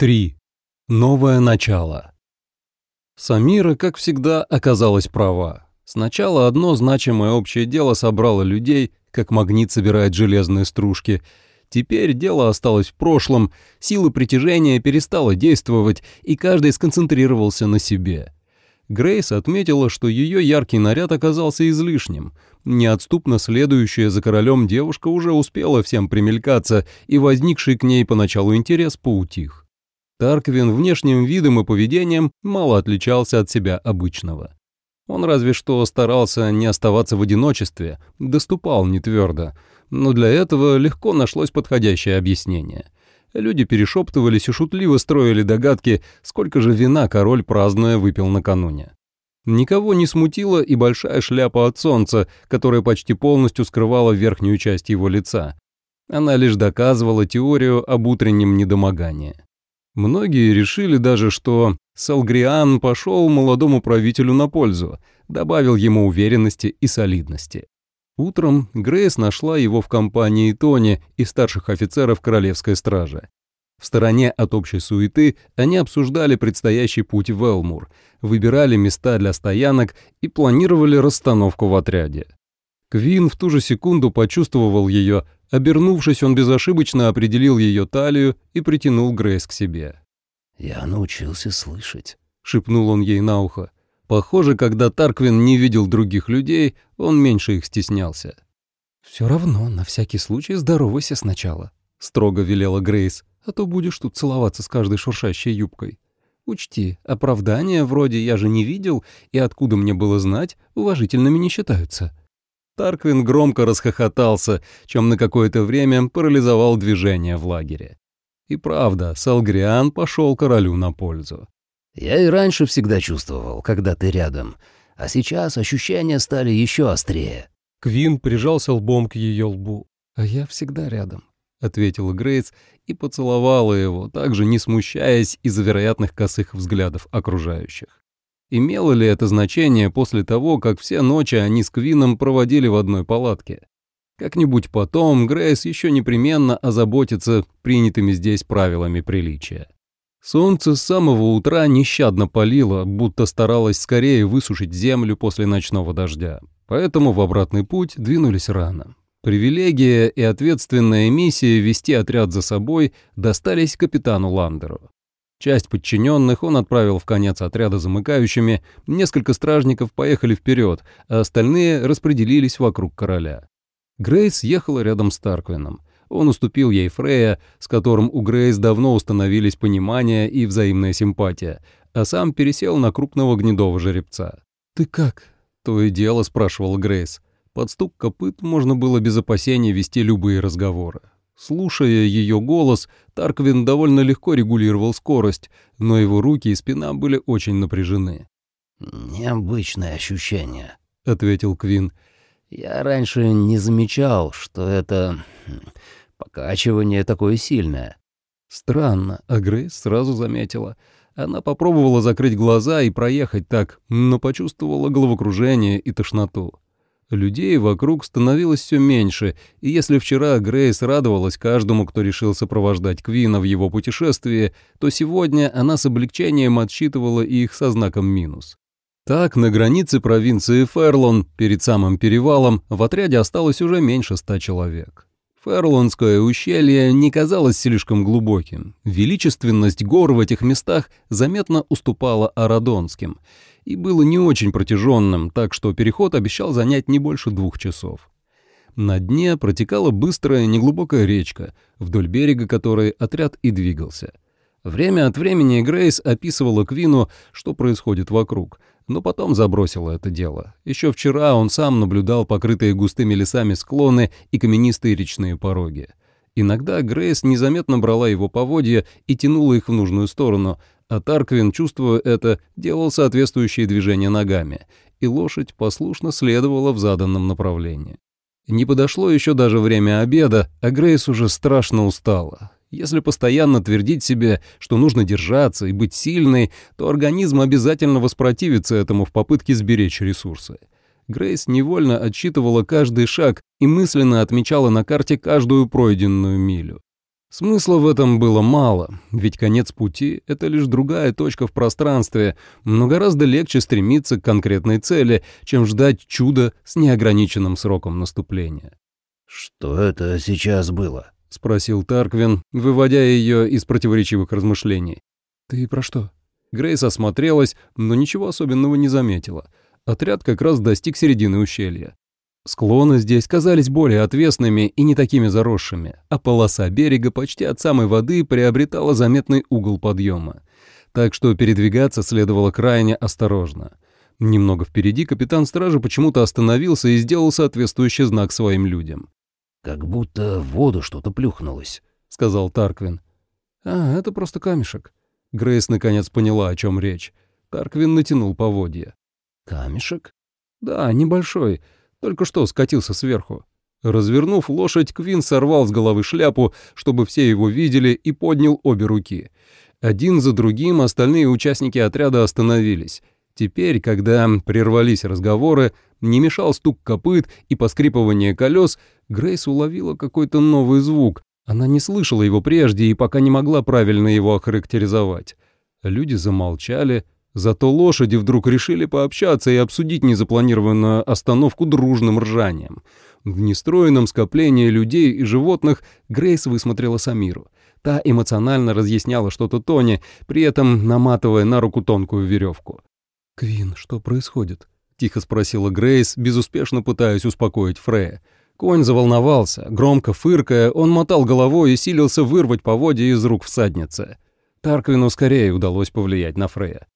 3. Новое начало. Самира, как всегда, оказалась права. Сначала одно значимое общее дело собрало людей, как магнит собирает железные стружки. Теперь дело осталось в прошлом, сила притяжения перестала действовать, и каждый сконцентрировался на себе. Грейс отметила, что ее яркий наряд оказался излишним. Неотступно следующая за королем девушка уже успела всем примелькаться, и возникший к ней поначалу интерес поутих. Тарквин внешним видом и поведением мало отличался от себя обычного. Он разве что старался не оставаться в одиночестве, доступал не твердо, но для этого легко нашлось подходящее объяснение. Люди перешептывались и шутливо строили догадки, сколько же вина король празднуя выпил накануне. Никого не смутила и большая шляпа от солнца, которая почти полностью скрывала верхнюю часть его лица. Она лишь доказывала теорию об утреннем недомогании. Многие решили даже, что Салгриан пошел молодому правителю на пользу, добавил ему уверенности и солидности. Утром Грейс нашла его в компании Тони и старших офицеров Королевской стражи. В стороне от общей суеты они обсуждали предстоящий путь в Элмур, выбирали места для стоянок и планировали расстановку в отряде. Квин в ту же секунду почувствовал ее, обернувшись, он безошибочно определил ее талию и притянул Грейс к себе. «Я научился слышать», — шепнул он ей на ухо. Похоже, когда Тарквин не видел других людей, он меньше их стеснялся. «Все равно, на всякий случай, здоровайся сначала», — строго велела Грейс, «а то будешь тут целоваться с каждой шуршащей юбкой. Учти, оправдания вроде «я же не видел» и «откуда мне было знать» уважительными не считаются». Тарквин громко расхохотался, чем на какое-то время парализовал движение в лагере. И правда, Салгриан пошел королю на пользу. «Я и раньше всегда чувствовал, когда ты рядом, а сейчас ощущения стали еще острее». Квин прижался лбом к ее лбу. «А я всегда рядом», — ответила Грейс и поцеловала его, также не смущаясь из-за вероятных косых взглядов окружающих. Имело ли это значение после того, как все ночи они с Квином проводили в одной палатке? Как-нибудь потом Грейс еще непременно озаботится принятыми здесь правилами приличия. Солнце с самого утра нещадно палило, будто старалось скорее высушить землю после ночного дождя. Поэтому в обратный путь двинулись рано. Привилегия и ответственная миссия вести отряд за собой достались капитану Ландеру. Часть подчиненных он отправил в конец отряда замыкающими, несколько стражников поехали вперед, а остальные распределились вокруг короля. Грейс ехала рядом с Тарквином. Он уступил ей Фрея, с которым у Грейс давно установились понимание и взаимная симпатия, а сам пересел на крупного гнедого жеребца. «Ты как?» — то и дело спрашивал Грейс. Под стук копыт можно было без опасений вести любые разговоры. Слушая ее голос, Тарквин довольно легко регулировал скорость, но его руки и спина были очень напряжены. «Необычное ощущение», — ответил Квин. «Я раньше не замечал, что это хм, покачивание такое сильное». Странно, а Грейс сразу заметила. Она попробовала закрыть глаза и проехать так, но почувствовала головокружение и тошноту. Людей вокруг становилось все меньше, и если вчера Грейс радовалась каждому, кто решил сопровождать Квина в его путешествии, то сегодня она с облегчением отсчитывала их со знаком минус. Так, на границе провинции Ферлон, перед самым перевалом, в отряде осталось уже меньше ста человек. Ферлонское ущелье не казалось слишком глубоким. Величественность гор в этих местах заметно уступала Арадонским — и было не очень протяженным, так что переход обещал занять не больше двух часов. На дне протекала быстрая неглубокая речка, вдоль берега которой отряд и двигался. Время от времени Грейс описывала Квину, что происходит вокруг, но потом забросила это дело. Еще вчера он сам наблюдал покрытые густыми лесами склоны и каменистые речные пороги. Иногда Грейс незаметно брала его поводья и тянула их в нужную сторону, а Тарквин, чувствуя это, делал соответствующие движения ногами, и лошадь послушно следовала в заданном направлении. Не подошло еще даже время обеда, а Грейс уже страшно устала. Если постоянно твердить себе, что нужно держаться и быть сильной, то организм обязательно воспротивится этому в попытке сберечь ресурсы. Грейс невольно отсчитывала каждый шаг и мысленно отмечала на карте каждую пройденную милю. Смысла в этом было мало, ведь конец пути — это лишь другая точка в пространстве, но гораздо легче стремиться к конкретной цели, чем ждать чуда с неограниченным сроком наступления. «Что это сейчас было?» — спросил Тарквин, выводя ее из противоречивых размышлений. «Ты про что?» Грейс осмотрелась, но ничего особенного не заметила. Отряд как раз достиг середины ущелья. Склоны здесь казались более отвесными и не такими заросшими, а полоса берега почти от самой воды приобретала заметный угол подъема. Так что передвигаться следовало крайне осторожно. Немного впереди капитан стражи почему-то остановился и сделал соответствующий знак своим людям. «Как будто в воду что-то плюхнулось», — сказал Тарквин. «А, это просто камешек». Грейс наконец поняла, о чем речь. Тарквин натянул поводья. «Камешек?» «Да, небольшой, только что скатился сверху». Развернув лошадь, Квин сорвал с головы шляпу, чтобы все его видели, и поднял обе руки. Один за другим остальные участники отряда остановились. Теперь, когда прервались разговоры, не мешал стук копыт и поскрипывание колес, Грейс уловила какой-то новый звук. Она не слышала его прежде и пока не могла правильно его охарактеризовать. Люди замолчали, зато лошади вдруг решили пообщаться и обсудить незапланированную остановку дружным ржанием. В нестроенном скоплении людей и животных Грейс высмотрела Самиру. Та эмоционально разъясняла что-то Тони, при этом наматывая на руку тонкую веревку. «Квин, что происходит?» — тихо спросила Грейс, безуспешно пытаясь успокоить Фрея. Конь заволновался, громко фыркая, он мотал головой и силился вырвать поводья из рук всадницы. Тарквину скорее удалось повлиять на Фрея.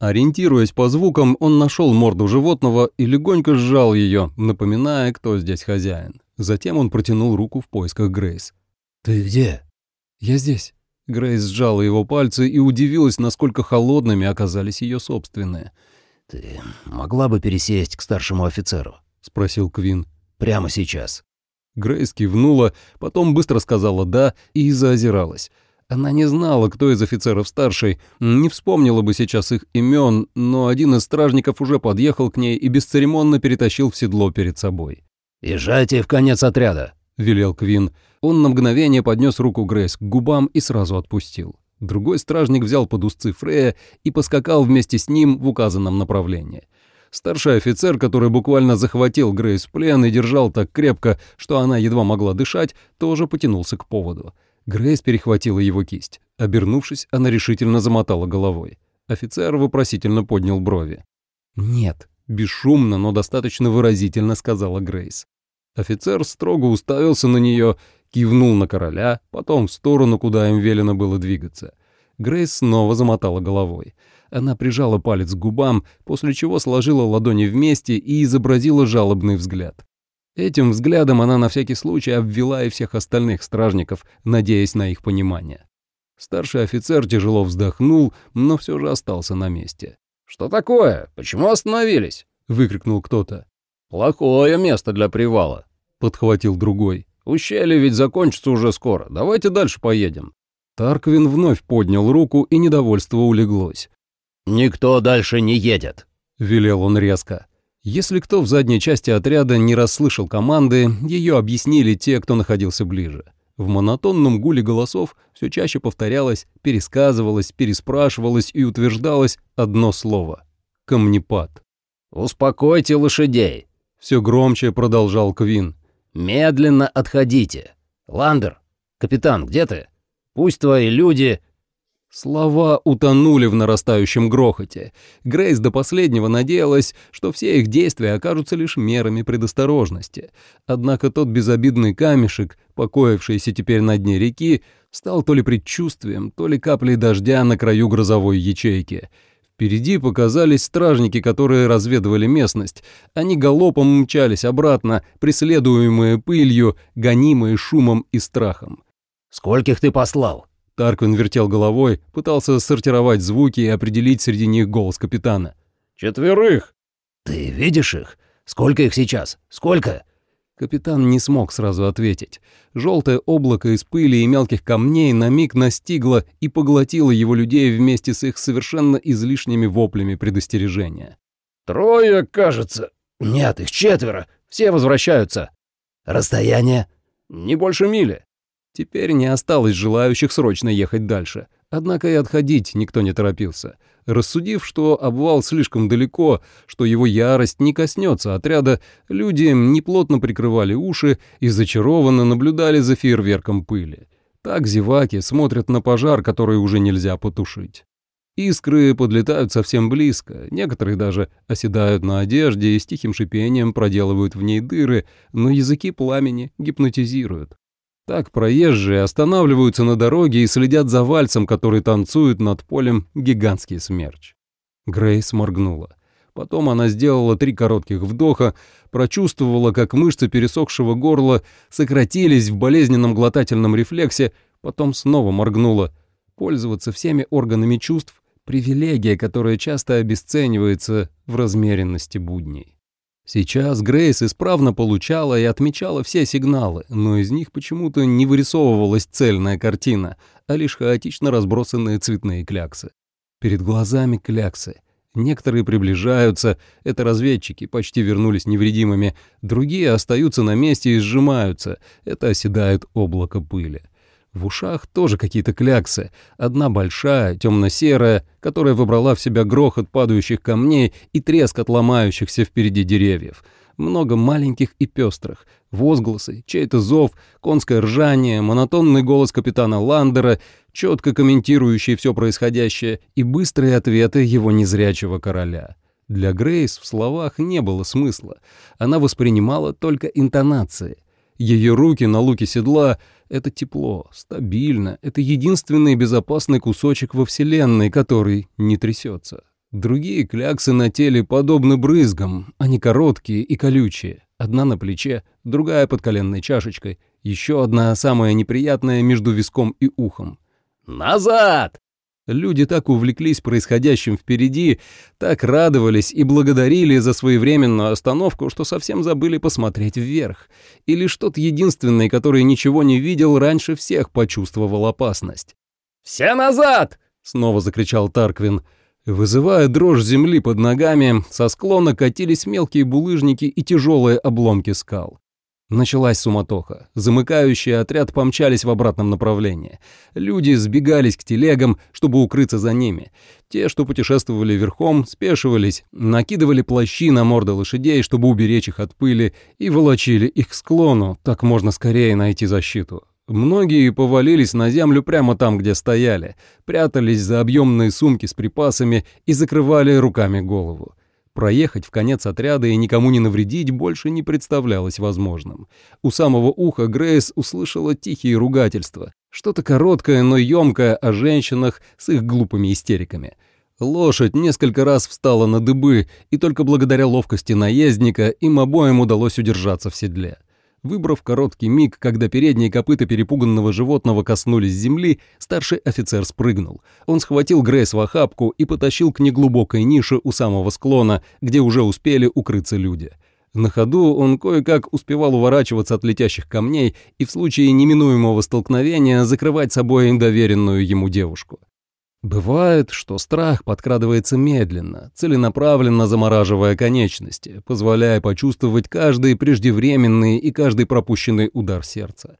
Ориентируясь по звукам, он нашел морду животного и легонько сжал ее, напоминая, кто здесь хозяин. Затем он протянул руку в поисках Грейс. «Ты где?» «Я здесь». Грейс сжала его пальцы и удивилась, насколько холодными оказались ее собственные. «Ты могла бы пересесть к старшему офицеру?» — спросил Квин. «Прямо сейчас». Грейс кивнула, потом быстро сказала «да» и заозиралась. Она не знала, кто из офицеров старший, не вспомнила бы сейчас их имен, но один из стражников уже подъехал к ней и бесцеремонно перетащил в седло перед собой. «Езжайте в конец отряда», — велел Квин. Он на мгновение поднес руку Грейс к губам и сразу отпустил. Другой стражник взял под узцы Фрея и поскакал вместе с ним в указанном направлении. Старший офицер, который буквально захватил Грейс в плен и держал так крепко, что она едва могла дышать, тоже потянулся к поводу. Грейс перехватила его кисть. Обернувшись, она решительно замотала головой. Офицер вопросительно поднял брови. «Нет», — бесшумно, но достаточно выразительно сказала Грейс. Офицер строго уставился на нее, кивнул на короля, потом в сторону, куда им велено было двигаться. Грейс снова замотала головой. Она прижала палец к губам, после чего сложила ладони вместе и изобразила жалобный взгляд. Этим взглядом она на всякий случай обвела и всех остальных стражников, надеясь на их понимание. Старший офицер тяжело вздохнул, но все же остался на месте. «Что такое? Почему остановились?» — выкрикнул кто-то. «Плохое место для привала», — подхватил другой. «Ущелье ведь закончится уже скоро. Давайте дальше поедем». Тарквин вновь поднял руку, и недовольство улеглось. «Никто дальше не едет», — велел он резко. Если кто в задней части отряда не расслышал команды, ее объяснили те, кто находился ближе. В монотонном гуле голосов все чаще повторялось, пересказывалось, переспрашивалось и утверждалось одно слово — камнепад. «Успокойте лошадей», — все громче продолжал Квин. «Медленно отходите. Ландер, капитан, где ты? Пусть твои люди Слова утонули в нарастающем грохоте. Грейс до последнего надеялась, что все их действия окажутся лишь мерами предосторожности. Однако тот безобидный камешек, покоившийся теперь на дне реки, стал то ли предчувствием, то ли каплей дождя на краю грозовой ячейки. Впереди показались стражники, которые разведывали местность. Они галопом мчались обратно, преследуемые пылью, гонимые шумом и страхом. «Скольких ты послал?» Тарквин вертел головой, пытался сортировать звуки и определить среди них голос капитана. «Четверых!» «Ты видишь их? Сколько их сейчас? Сколько?» Капитан не смог сразу ответить. Желтое облако из пыли и мелких камней на миг настигло и поглотило его людей вместе с их совершенно излишними воплями предостережения. «Трое, кажется». «Нет, их четверо. Все возвращаются». «Расстояние?» «Не больше мили». Теперь не осталось желающих срочно ехать дальше. Однако и отходить никто не торопился. Рассудив, что обвал слишком далеко, что его ярость не коснется отряда, люди неплотно прикрывали уши и зачарованно наблюдали за фейерверком пыли. Так зеваки смотрят на пожар, который уже нельзя потушить. Искры подлетают совсем близко, некоторые даже оседают на одежде и с тихим шипением проделывают в ней дыры, но языки пламени гипнотизируют. Так проезжие останавливаются на дороге и следят за вальсом, который танцует над полем гигантский смерч. Грейс моргнула. Потом она сделала три коротких вдоха, прочувствовала, как мышцы пересохшего горла сократились в болезненном глотательном рефлексе, потом снова моргнула. Пользоваться всеми органами чувств — привилегия, которая часто обесценивается в размеренности будней. Сейчас Грейс исправно получала и отмечала все сигналы, но из них почему-то не вырисовывалась цельная картина, а лишь хаотично разбросанные цветные кляксы. Перед глазами кляксы. Некоторые приближаются, это разведчики, почти вернулись невредимыми, другие остаются на месте и сжимаются, это оседает облако пыли. В ушах тоже какие-то кляксы. Одна большая, темно-серая, которая вобрала в себя грохот падающих камней и треск от ломающихся впереди деревьев. Много маленьких и пестрых. Возгласы, чей-то зов, конское ржание, монотонный голос капитана Ландера, четко комментирующий все происходящее, и быстрые ответы его незрячего короля. Для Грейс в словах не было смысла. Она воспринимала только интонации. Ее руки на луке седла — это тепло, стабильно, это единственный безопасный кусочек во Вселенной, который не трясется. Другие кляксы на теле подобны брызгам, они короткие и колючие. Одна на плече, другая под коленной чашечкой, еще одна самая неприятная между виском и ухом. «Назад!» Люди так увлеклись происходящим впереди, так радовались и благодарили за своевременную остановку, что совсем забыли посмотреть вверх. И лишь тот единственный, который ничего не видел, раньше всех почувствовал опасность. «Все назад!» — снова закричал Тарквин. Вызывая дрожь земли под ногами, со склона катились мелкие булыжники и тяжелые обломки скал. Началась суматоха. Замыкающие отряд помчались в обратном направлении. Люди сбегались к телегам, чтобы укрыться за ними. Те, что путешествовали верхом, спешивались, накидывали плащи на морды лошадей, чтобы уберечь их от пыли, и волочили их к склону, так можно скорее найти защиту. Многие повалились на землю прямо там, где стояли, прятались за объемные сумки с припасами и закрывали руками голову. Проехать в конец отряда и никому не навредить больше не представлялось возможным. У самого уха Грейс услышала тихие ругательства. Что-то короткое, но ёмкое о женщинах с их глупыми истериками. Лошадь несколько раз встала на дыбы, и только благодаря ловкости наездника им обоим удалось удержаться в седле. Выбрав короткий миг, когда передние копыта перепуганного животного коснулись земли, старший офицер спрыгнул. Он схватил Грейс в охапку и потащил к неглубокой нише у самого склона, где уже успели укрыться люди. На ходу он кое-как успевал уворачиваться от летящих камней и в случае неминуемого столкновения закрывать собой доверенную ему девушку. Бывает, что страх подкрадывается медленно, целенаправленно замораживая конечности, позволяя почувствовать каждый преждевременный и каждый пропущенный удар сердца.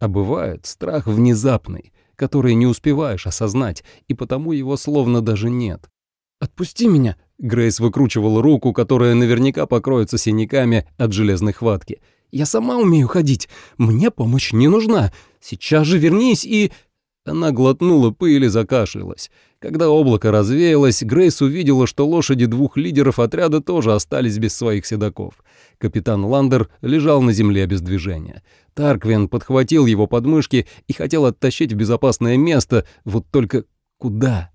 А бывает страх внезапный, который не успеваешь осознать, и потому его словно даже нет. «Отпусти меня!» — Грейс выкручивала руку, которая наверняка покроется синяками от железной хватки. «Я сама умею ходить. Мне помощь не нужна. Сейчас же вернись и...» Она глотнула пыль и закашлялась. Когда облако развеялось, Грейс увидела, что лошади двух лидеров отряда тоже остались без своих седаков. Капитан Ландер лежал на земле без движения. Тарквин подхватил его подмышки и хотел оттащить в безопасное место, вот только куда?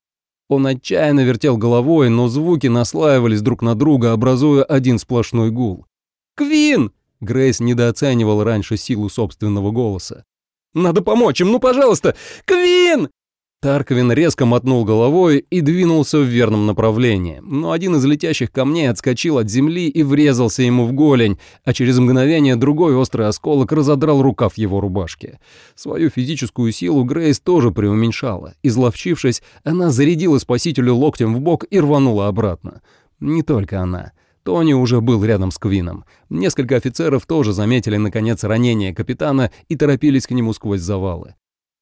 Он отчаянно вертел головой, но звуки наслаивались друг на друга, образуя один сплошной гул. «Квин!» Грейс недооценивал раньше силу собственного голоса. Надо помочь им, ну, пожалуйста! Квин!» Тарквин резко мотнул головой и двинулся в верном направлении, но один из летящих камней отскочил от земли и врезался ему в голень, а через мгновение другой острый осколок разодрал рукав его рубашки. Свою физическую силу Грейс тоже преуменьшала. Изловчившись, она зарядила спасителю локтем в бок и рванула обратно. Не только она. Тони уже был рядом с Квином. Несколько офицеров тоже заметили, наконец, ранение капитана и торопились к нему сквозь завалы.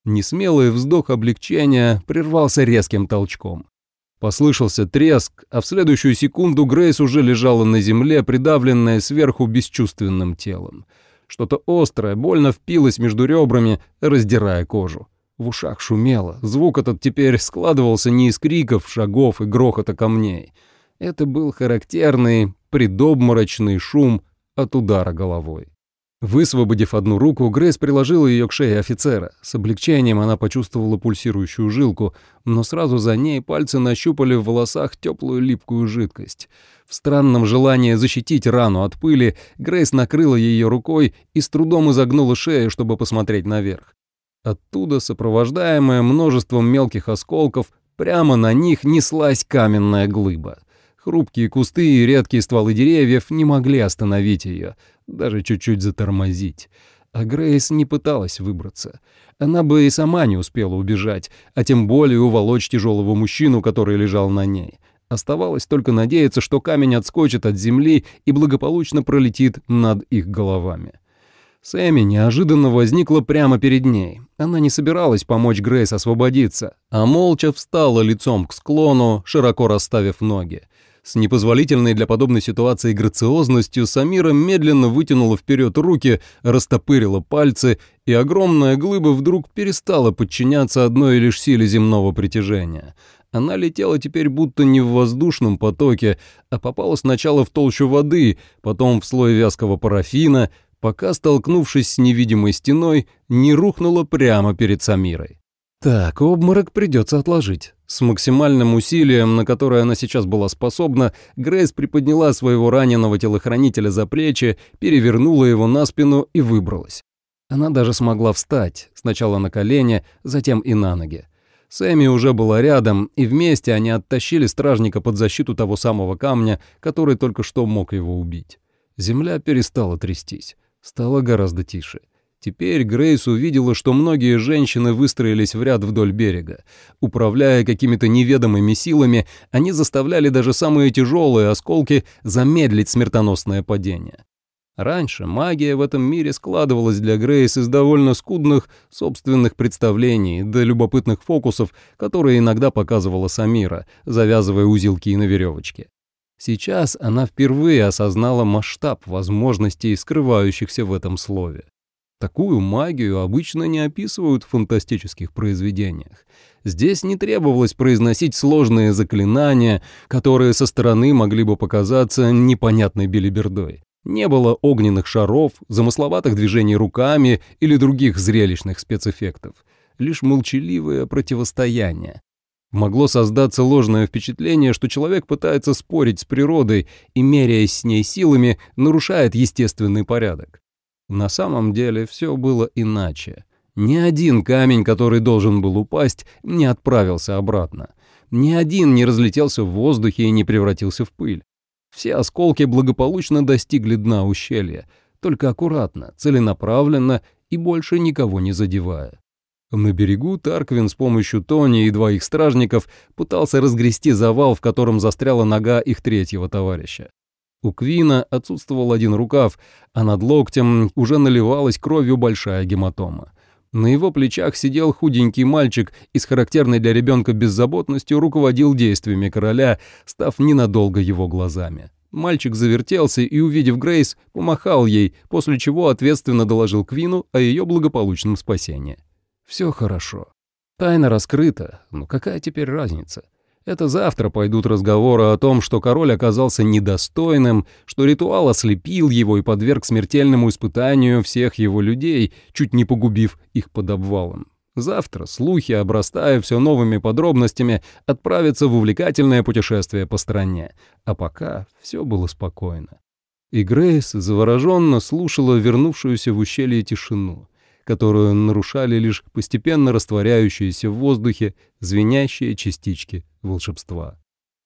Несмелый вздох облегчения прервался резким толчком. Послышался треск, а в следующую секунду Грейс уже лежала на земле, придавленная сверху бесчувственным телом. Что-то острое больно впилось между ребрами, раздирая кожу. В ушах шумело, звук этот теперь складывался не из криков, шагов и грохота камней — это был характерный предобморочный шум от удара головой. Высвободив одну руку, Грейс приложила ее к шее офицера. С облегчением она почувствовала пульсирующую жилку, но сразу за ней пальцы нащупали в волосах теплую липкую жидкость. В странном желании защитить рану от пыли, Грейс накрыла ее рукой и с трудом изогнула шею, чтобы посмотреть наверх. Оттуда, сопровождаемая множеством мелких осколков, прямо на них неслась каменная глыба — Хрупкие кусты и редкие стволы деревьев не могли остановить ее, даже чуть-чуть затормозить. А Грейс не пыталась выбраться. Она бы и сама не успела убежать, а тем более уволочь тяжелого мужчину, который лежал на ней. Оставалось только надеяться, что камень отскочит от земли и благополучно пролетит над их головами. Сэмми неожиданно возникла прямо перед ней. Она не собиралась помочь Грейс освободиться, а молча встала лицом к склону, широко расставив ноги. С непозволительной для подобной ситуации грациозностью Самира медленно вытянула вперед руки, растопырила пальцы, и огромная глыба вдруг перестала подчиняться одной лишь силе земного притяжения. Она летела теперь будто не в воздушном потоке, а попала сначала в толщу воды, потом в слой вязкого парафина, пока, столкнувшись с невидимой стеной, не рухнула прямо перед Самирой. Так, обморок придется отложить. С максимальным усилием, на которое она сейчас была способна, Грейс приподняла своего раненого телохранителя за плечи, перевернула его на спину и выбралась. Она даже смогла встать, сначала на колени, затем и на ноги. Сэмми уже была рядом, и вместе они оттащили стражника под защиту того самого камня, который только что мог его убить. Земля перестала трястись, стало гораздо тише. Теперь Грейс увидела, что многие женщины выстроились в ряд вдоль берега. Управляя какими-то неведомыми силами, они заставляли даже самые тяжелые осколки замедлить смертоносное падение. Раньше магия в этом мире складывалась для Грейс из довольно скудных собственных представлений до любопытных фокусов, которые иногда показывала Самира, завязывая узелки на веревочке. Сейчас она впервые осознала масштаб возможностей, скрывающихся в этом слове. Такую магию обычно не описывают в фантастических произведениях. Здесь не требовалось произносить сложные заклинания, которые со стороны могли бы показаться непонятной белибердой. Не было огненных шаров, замысловатых движений руками или других зрелищных спецэффектов. Лишь молчаливое противостояние. Могло создаться ложное впечатление, что человек пытается спорить с природой и, меряясь с ней силами, нарушает естественный порядок. На самом деле все было иначе. Ни один камень, который должен был упасть, не отправился обратно. Ни один не разлетелся в воздухе и не превратился в пыль. Все осколки благополучно достигли дна ущелья, только аккуратно, целенаправленно и больше никого не задевая. На берегу Тарквин с помощью Тони и двоих стражников пытался разгрести завал, в котором застряла нога их третьего товарища. У Квина отсутствовал один рукав, а над локтем уже наливалась кровью большая гематома. На его плечах сидел худенький мальчик и с характерной для ребенка беззаботностью руководил действиями короля, став ненадолго его глазами. Мальчик завертелся и, увидев Грейс, помахал ей, после чего ответственно доложил Квину о ее благополучном спасении. Все хорошо. Тайна раскрыта, но какая теперь разница? Это завтра пойдут разговоры о том, что король оказался недостойным, что ритуал ослепил его и подверг смертельному испытанию всех его людей, чуть не погубив их под обвалом. Завтра слухи, обрастая все новыми подробностями, отправятся в увлекательное путешествие по стране. А пока все было спокойно. И Грейс завороженно слушала вернувшуюся в ущелье тишину которую нарушали лишь постепенно растворяющиеся в воздухе звенящие частички волшебства.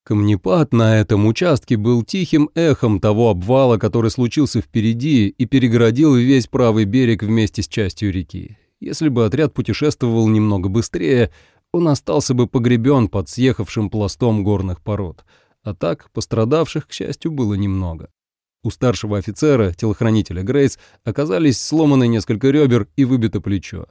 Камнепад на этом участке был тихим эхом того обвала, который случился впереди и перегородил весь правый берег вместе с частью реки. Если бы отряд путешествовал немного быстрее, он остался бы погребен под съехавшим пластом горных пород — А так, пострадавших, к счастью, было немного. У старшего офицера, телохранителя Грейс, оказались сломаны несколько ребер и выбито плечо.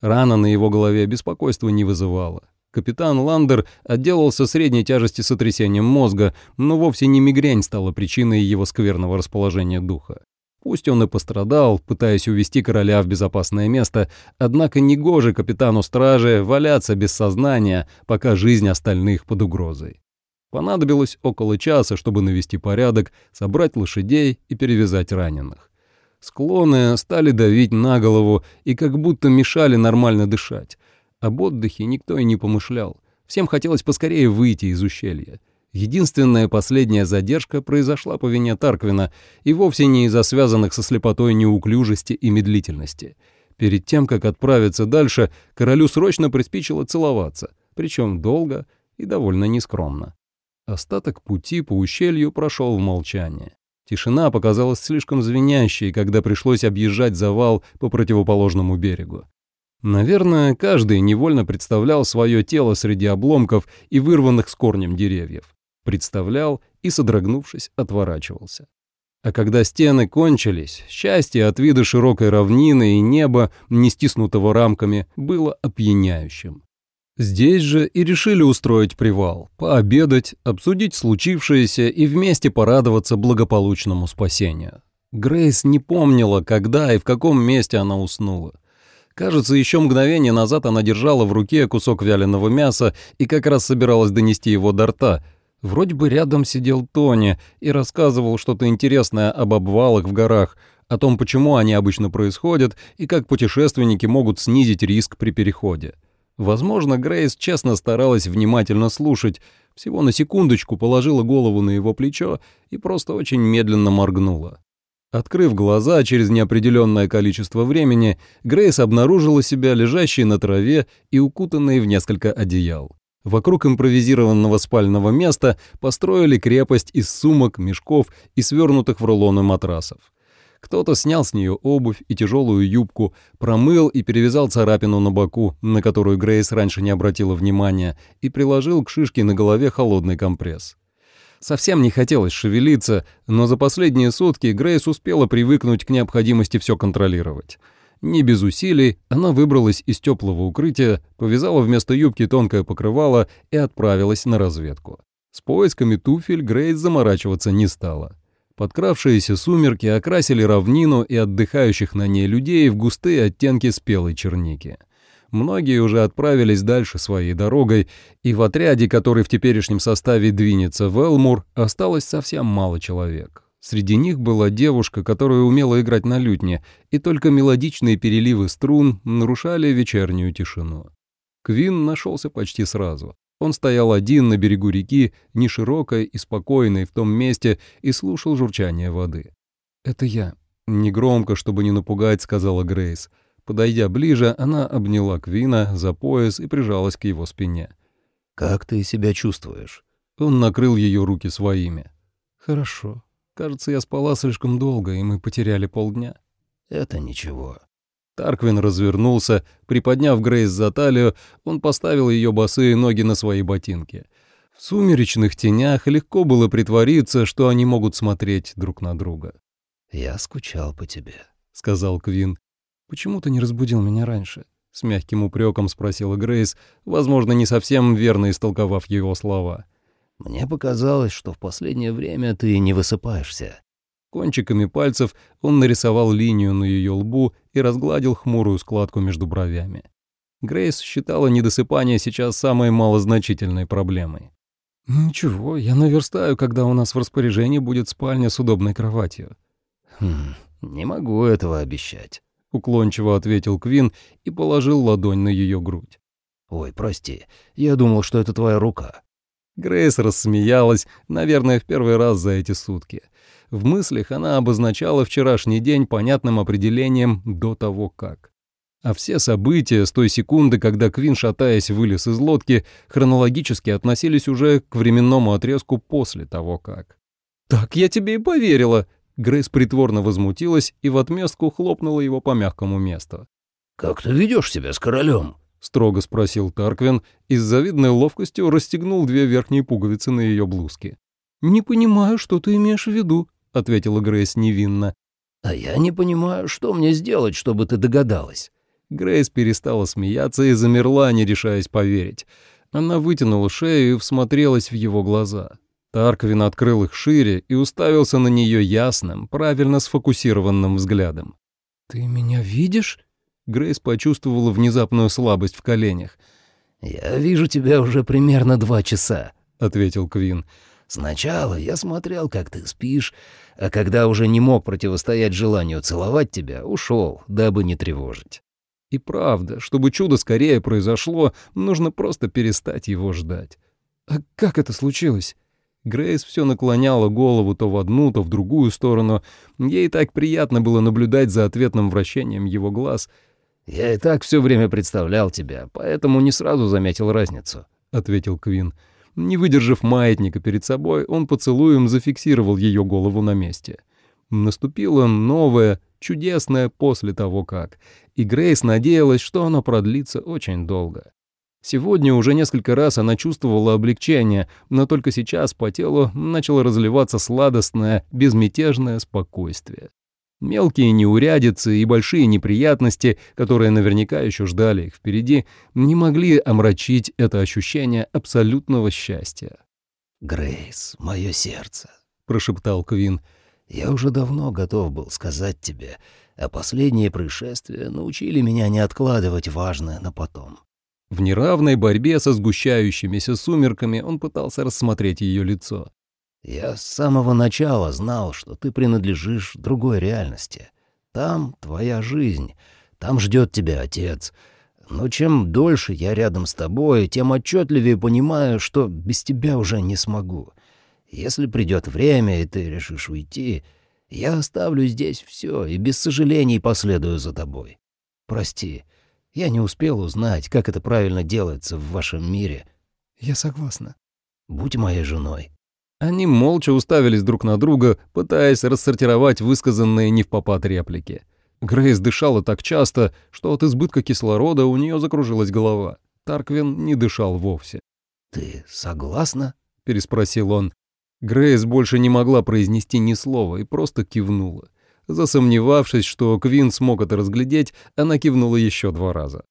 Рана на его голове беспокойства не вызывала. Капитан Ландер отделался средней тяжести сотрясением мозга, но вовсе не мигрень стала причиной его скверного расположения духа. Пусть он и пострадал, пытаясь увести короля в безопасное место, однако негоже капитану стражи валяться без сознания, пока жизнь остальных под угрозой. Понадобилось около часа, чтобы навести порядок, собрать лошадей и перевязать раненых. Склоны стали давить на голову и как будто мешали нормально дышать. Об отдыхе никто и не помышлял. Всем хотелось поскорее выйти из ущелья. Единственная последняя задержка произошла по вине Тарквина и вовсе не из-за связанных со слепотой неуклюжести и медлительности. Перед тем, как отправиться дальше, королю срочно приспичило целоваться, причем долго и довольно нескромно. Остаток пути по ущелью прошел в молчании. Тишина показалась слишком звенящей, когда пришлось объезжать завал по противоположному берегу. Наверное, каждый невольно представлял свое тело среди обломков и вырванных с корнем деревьев. Представлял и, содрогнувшись, отворачивался. А когда стены кончились, счастье от вида широкой равнины и неба, не стиснутого рамками, было опьяняющим. Здесь же и решили устроить привал, пообедать, обсудить случившееся и вместе порадоваться благополучному спасению. Грейс не помнила, когда и в каком месте она уснула. Кажется, еще мгновение назад она держала в руке кусок вяленого мяса и как раз собиралась донести его до рта. Вроде бы рядом сидел Тони и рассказывал что-то интересное об обвалах в горах, о том, почему они обычно происходят и как путешественники могут снизить риск при переходе. Возможно, Грейс честно старалась внимательно слушать, всего на секундочку положила голову на его плечо и просто очень медленно моргнула. Открыв глаза через неопределенное количество времени, Грейс обнаружила себя лежащей на траве и укутанной в несколько одеял. Вокруг импровизированного спального места построили крепость из сумок, мешков и свернутых в рулоны матрасов. Кто-то снял с нее обувь и тяжелую юбку, промыл и перевязал царапину на боку, на которую Грейс раньше не обратила внимания, и приложил к шишке на голове холодный компресс. Совсем не хотелось шевелиться, но за последние сутки Грейс успела привыкнуть к необходимости все контролировать. Не без усилий она выбралась из теплого укрытия, повязала вместо юбки тонкое покрывало и отправилась на разведку. С поисками туфель Грейс заморачиваться не стала. Подкравшиеся сумерки окрасили равнину и отдыхающих на ней людей в густые оттенки спелой черники. Многие уже отправились дальше своей дорогой, и в отряде, который в теперешнем составе двинется в Элмур, осталось совсем мало человек. Среди них была девушка, которая умела играть на лютне, и только мелодичные переливы струн нарушали вечернюю тишину. Квин нашелся почти сразу. Он стоял один на берегу реки, не широкой и спокойной в том месте, и слушал журчание воды. «Это я», — негромко, чтобы не напугать, сказала Грейс. Подойдя ближе, она обняла Квина за пояс и прижалась к его спине. «Как ты себя чувствуешь?» Он накрыл ее руки своими. «Хорошо. Кажется, я спала слишком долго, и мы потеряли полдня». «Это ничего. Тарквин развернулся, приподняв Грейс за талию, он поставил ее босые ноги на свои ботинки. В сумеречных тенях легко было притвориться, что они могут смотреть друг на друга. «Я скучал по тебе», — сказал Квин. «Почему ты не разбудил меня раньше?» — с мягким упреком спросила Грейс, возможно, не совсем верно истолковав его слова. «Мне показалось, что в последнее время ты не высыпаешься». Кончиками пальцев он нарисовал линию на ее лбу и разгладил хмурую складку между бровями. Грейс считала недосыпание сейчас самой малозначительной проблемой. «Ничего, я наверстаю, когда у нас в распоряжении будет спальня с удобной кроватью». «Хм, не могу этого обещать», — уклончиво ответил Квин и положил ладонь на ее грудь. «Ой, прости, я думал, что это твоя рука». Грейс рассмеялась, наверное, в первый раз за эти сутки — в мыслях она обозначала вчерашний день понятным определением «до того как». А все события с той секунды, когда Квин, шатаясь, вылез из лодки, хронологически относились уже к временному отрезку после того как. «Так я тебе и поверила!» Грейс притворно возмутилась и в отместку хлопнула его по мягкому месту. «Как ты ведешь себя с королем?» — строго спросил Тарквин и с завидной ловкостью расстегнул две верхние пуговицы на ее блузке. «Не понимаю, что ты имеешь в виду», — ответила Грейс невинно. «А я не понимаю, что мне сделать, чтобы ты догадалась». Грейс перестала смеяться и замерла, не решаясь поверить. Она вытянула шею и всмотрелась в его глаза. Тарквин открыл их шире и уставился на нее ясным, правильно сфокусированным взглядом. «Ты меня видишь?» Грейс почувствовала внезапную слабость в коленях. «Я вижу тебя уже примерно два часа», — ответил Квин. «Сначала я смотрел, как ты спишь, а когда уже не мог противостоять желанию целовать тебя, ушел, дабы не тревожить». И правда, чтобы чудо скорее произошло, нужно просто перестать его ждать. «А как это случилось?» Грейс все наклоняла голову то в одну, то в другую сторону. Ей так приятно было наблюдать за ответным вращением его глаз. «Я и так все время представлял тебя, поэтому не сразу заметил разницу», — ответил Квин. Не выдержав маятника перед собой, он поцелуем зафиксировал ее голову на месте. Наступило новое, чудесное после того как, и Грейс надеялась, что оно продлится очень долго. Сегодня уже несколько раз она чувствовала облегчение, но только сейчас по телу начало разливаться сладостное, безмятежное спокойствие. Мелкие неурядицы и большие неприятности, которые наверняка еще ждали их впереди, не могли омрачить это ощущение абсолютного счастья. «Грейс, мое сердце», — прошептал Квин, — «я уже давно готов был сказать тебе, а последние происшествия научили меня не откладывать важное на потом. В неравной борьбе со сгущающимися сумерками он пытался рассмотреть ее лицо. «Я с самого начала знал, что ты принадлежишь другой реальности. Там твоя жизнь, там ждет тебя отец. Но чем дольше я рядом с тобой, тем отчетливее понимаю, что без тебя уже не смогу. Если придет время, и ты решишь уйти, я оставлю здесь все и без сожалений последую за тобой. Прости, я не успел узнать, как это правильно делается в вашем мире. Я согласна. Будь моей женой. Они молча уставились друг на друга, пытаясь рассортировать высказанные не в попад реплики. Грейс дышала так часто, что от избытка кислорода у нее закружилась голова. Тарквин не дышал вовсе. «Ты согласна?» — переспросил он. Грейс больше не могла произнести ни слова и просто кивнула. Засомневавшись, что Квин смог это разглядеть, она кивнула еще два раза.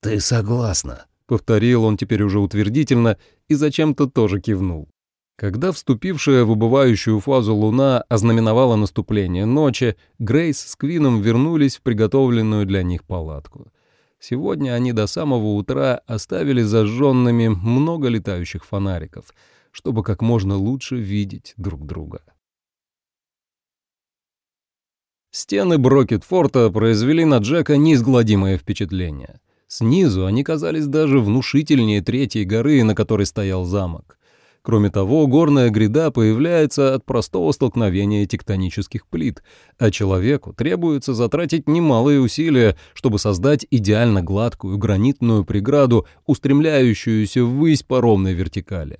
«Ты согласна?» — повторил он теперь уже утвердительно и зачем-то тоже кивнул. Когда вступившая в убывающую фазу луна ознаменовала наступление ночи, Грейс с Квином вернулись в приготовленную для них палатку. Сегодня они до самого утра оставили зажженными много летающих фонариков, чтобы как можно лучше видеть друг друга. Стены Брокетфорта произвели на Джека неизгладимое впечатление. Снизу они казались даже внушительнее третьей горы, на которой стоял замок. Кроме того, горная гряда появляется от простого столкновения тектонических плит, а человеку требуется затратить немалые усилия, чтобы создать идеально гладкую гранитную преграду, устремляющуюся ввысь по ровной вертикали.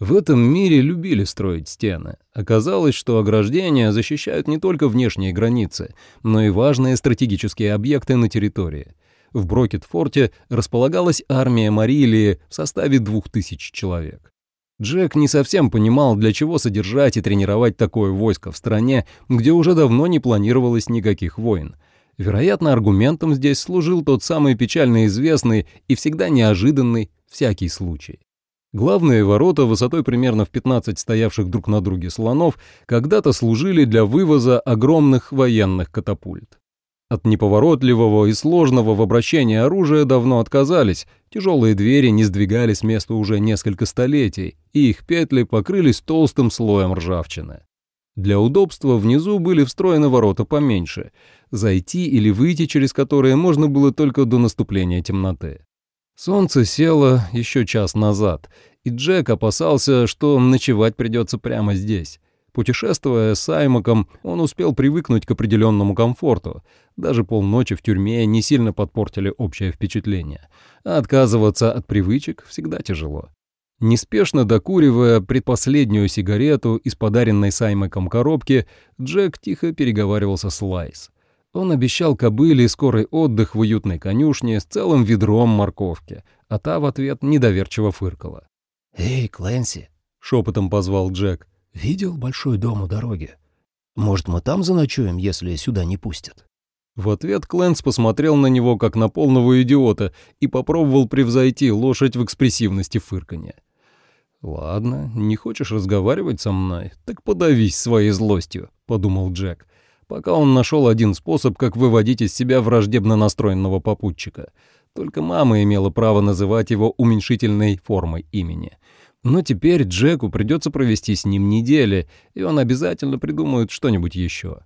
В этом мире любили строить стены. Оказалось, что ограждения защищают не только внешние границы, но и важные стратегические объекты на территории. В Брокетфорте располагалась армия Марилии в составе двух тысяч человек. Джек не совсем понимал, для чего содержать и тренировать такое войско в стране, где уже давно не планировалось никаких войн. Вероятно, аргументом здесь служил тот самый печально известный и всегда неожиданный всякий случай. Главные ворота высотой примерно в 15 стоявших друг на друге слонов когда-то служили для вывоза огромных военных катапульт. От неповоротливого и сложного в обращении оружия давно отказались, тяжелые двери не сдвигали с места уже несколько столетий, и их петли покрылись толстым слоем ржавчины. Для удобства внизу были встроены ворота поменьше, зайти или выйти через которые можно было только до наступления темноты. Солнце село еще час назад, и Джек опасался, что ночевать придется прямо здесь. Путешествуя с Аймаком, он успел привыкнуть к определенному комфорту. Даже полночи в тюрьме не сильно подпортили общее впечатление. А отказываться от привычек всегда тяжело. Неспешно докуривая предпоследнюю сигарету из подаренной Саймаком коробки, Джек тихо переговаривался с Лайс. Он обещал кобыле скорый отдых в уютной конюшне с целым ведром морковки, а та в ответ недоверчиво фыркала. «Эй, Клэнси!» — шепотом позвал Джек. «Видел большой дом у дороги? Может, мы там заночуем, если сюда не пустят?» В ответ Клэнс посмотрел на него, как на полного идиота, и попробовал превзойти лошадь в экспрессивности фырканья. «Ладно, не хочешь разговаривать со мной, так подавись своей злостью», — подумал Джек, пока он нашел один способ, как выводить из себя враждебно настроенного попутчика. Только мама имела право называть его уменьшительной формой имени. Но теперь Джеку придется провести с ним недели, и он обязательно придумает что-нибудь еще.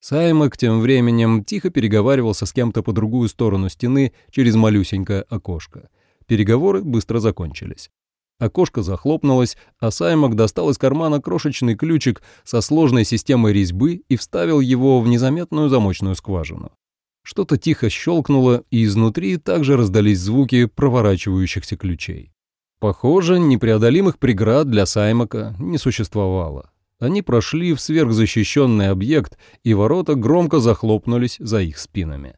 Саймак тем временем тихо переговаривался с кем-то по другую сторону стены через малюсенькое окошко. Переговоры быстро закончились. Окошко захлопнулось, а Саймак достал из кармана крошечный ключик со сложной системой резьбы и вставил его в незаметную замочную скважину. Что-то тихо щелкнуло, и изнутри также раздались звуки проворачивающихся ключей. Похоже, непреодолимых преград для Саймака не существовало. Они прошли в сверхзащищенный объект, и ворота громко захлопнулись за их спинами.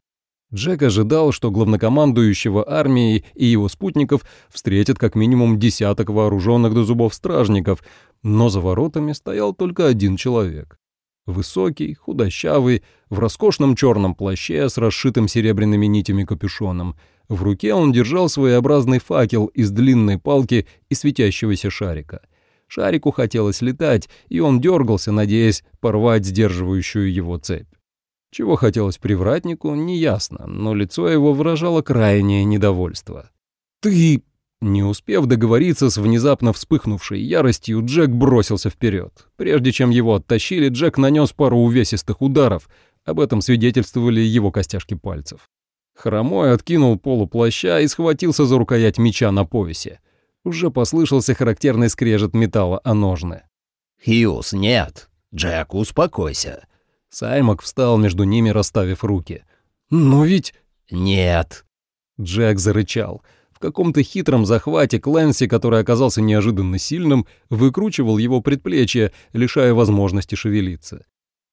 Джек ожидал, что главнокомандующего армией и его спутников встретят как минимум десяток вооруженных до зубов стражников, но за воротами стоял только один человек. Высокий, худощавый, в роскошном черном плаще с расшитым серебряными нитями капюшоном. В руке он держал своеобразный факел из длинной палки и светящегося шарика — Шарику хотелось летать, и он дергался, надеясь порвать сдерживающую его цепь. Чего хотелось привратнику, неясно, но лицо его выражало крайнее недовольство. «Ты...» Не успев договориться с внезапно вспыхнувшей яростью, Джек бросился вперед. Прежде чем его оттащили, Джек нанес пару увесистых ударов. Об этом свидетельствовали его костяшки пальцев. Хромой откинул полуплаща и схватился за рукоять меча на повесе. Уже послышался характерный скрежет металла о ножны. «Хьюз, нет! Джек, успокойся!» Саймак встал между ними, расставив руки. «Но ведь...» «Нет!» Джек зарычал. В каком-то хитром захвате Клэнси, который оказался неожиданно сильным, выкручивал его предплечье, лишая возможности шевелиться.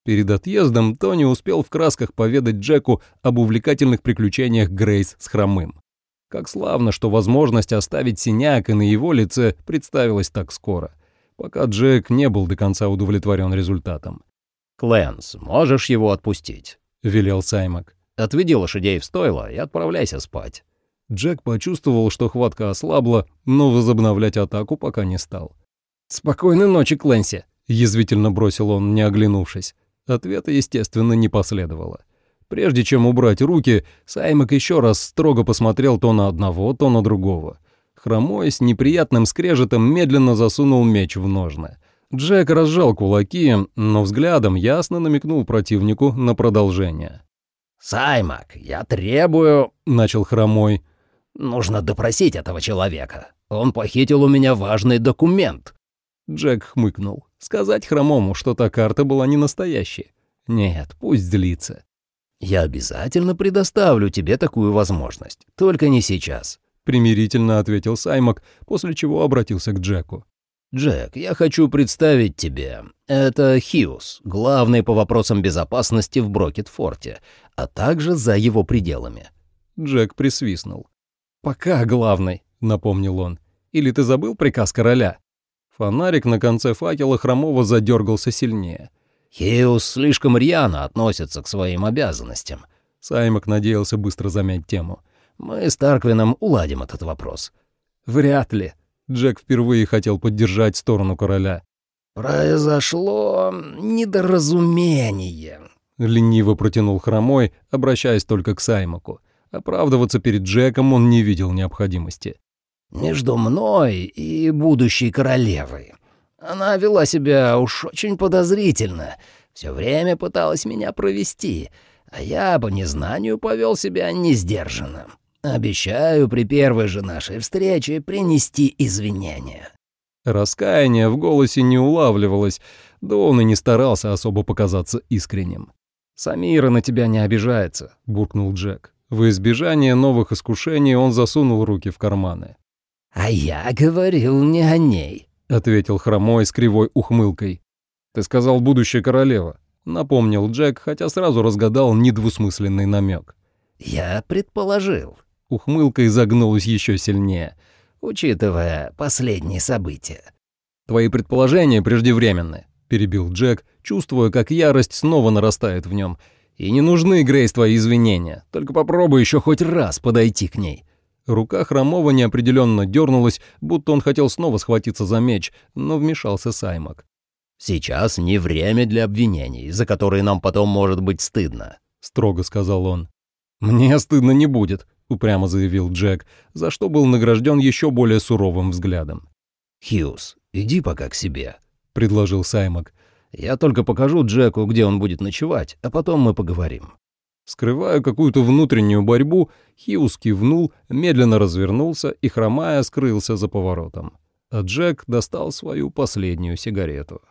Перед отъездом Тони успел в красках поведать Джеку об увлекательных приключениях Грейс с Хромым. Как славно, что возможность оставить синяк и на его лице представилась так скоро, пока Джек не был до конца удовлетворен результатом. «Клэнс, можешь его отпустить?» — велел Саймак. «Отведи лошадей в стойло и отправляйся спать». Джек почувствовал, что хватка ослабла, но возобновлять атаку пока не стал. «Спокойной ночи, Клэнси», — язвительно бросил он, не оглянувшись. Ответа, естественно, не последовало. Прежде чем убрать руки, Саймак еще раз строго посмотрел то на одного, то на другого. Хромой с неприятным скрежетом медленно засунул меч в ножны. Джек разжал кулаки, но взглядом ясно намекнул противнику на продолжение. «Саймак, я требую...» — начал Хромой. «Нужно допросить этого человека. Он похитил у меня важный документ». Джек хмыкнул. Сказать Хромому, что та карта была не настоящей. Нет, пусть злится. «Я обязательно предоставлю тебе такую возможность, только не сейчас», — примирительно ответил Саймак, после чего обратился к Джеку. «Джек, я хочу представить тебе. Это Хиус, главный по вопросам безопасности в Брокет-форте, а также за его пределами». Джек присвистнул. «Пока главный», — напомнил он. «Или ты забыл приказ короля?» Фонарик на конце факела Хромова задергался сильнее. Хиус слишком рьяно относится к своим обязанностям. Саймак надеялся быстро замять тему. Мы с Тарквином уладим этот вопрос. Вряд ли. Джек впервые хотел поддержать сторону короля. «Произошло недоразумение», — лениво протянул хромой, обращаясь только к Саймаку. Оправдываться перед Джеком он не видел необходимости. «Между мной и будущей королевой. Она вела себя уж очень подозрительно, все время пыталась меня провести, а я по незнанию повел себя несдержанно. Обещаю при первой же нашей встрече принести извинения». Раскаяние в голосе не улавливалось, да он и не старался особо показаться искренним. «Самира на тебя не обижается», — буркнул Джек. В избежание новых искушений он засунул руки в карманы. «А я говорил не о ней», — ответил хромой с кривой ухмылкой. «Ты сказал будущая королева», — напомнил Джек, хотя сразу разгадал недвусмысленный намек. «Я предположил». Ухмылка изогнулась еще сильнее. «Учитывая последние события». Твои предположения преждевременны», — перебил Джек, чувствуя, как ярость снова нарастает в нем. «И не нужны, Грейс, твои извинения. Только попробуй еще хоть раз подойти к ней». Рука Хромова неопределенно дернулась, будто он хотел снова схватиться за меч, но вмешался Саймак. «Сейчас не время для обвинений, за которые нам потом может быть стыдно», — строго сказал он. «Мне стыдно не будет», — упрямо заявил Джек, за что был награжден еще более суровым взглядом. «Хьюз, иди пока к себе», — предложил Саймак. «Я только покажу Джеку, где он будет ночевать, а потом мы поговорим». Скрывая какую-то внутреннюю борьбу, Хьюз кивнул, медленно развернулся и, хромая, скрылся за поворотом. А Джек достал свою последнюю сигарету.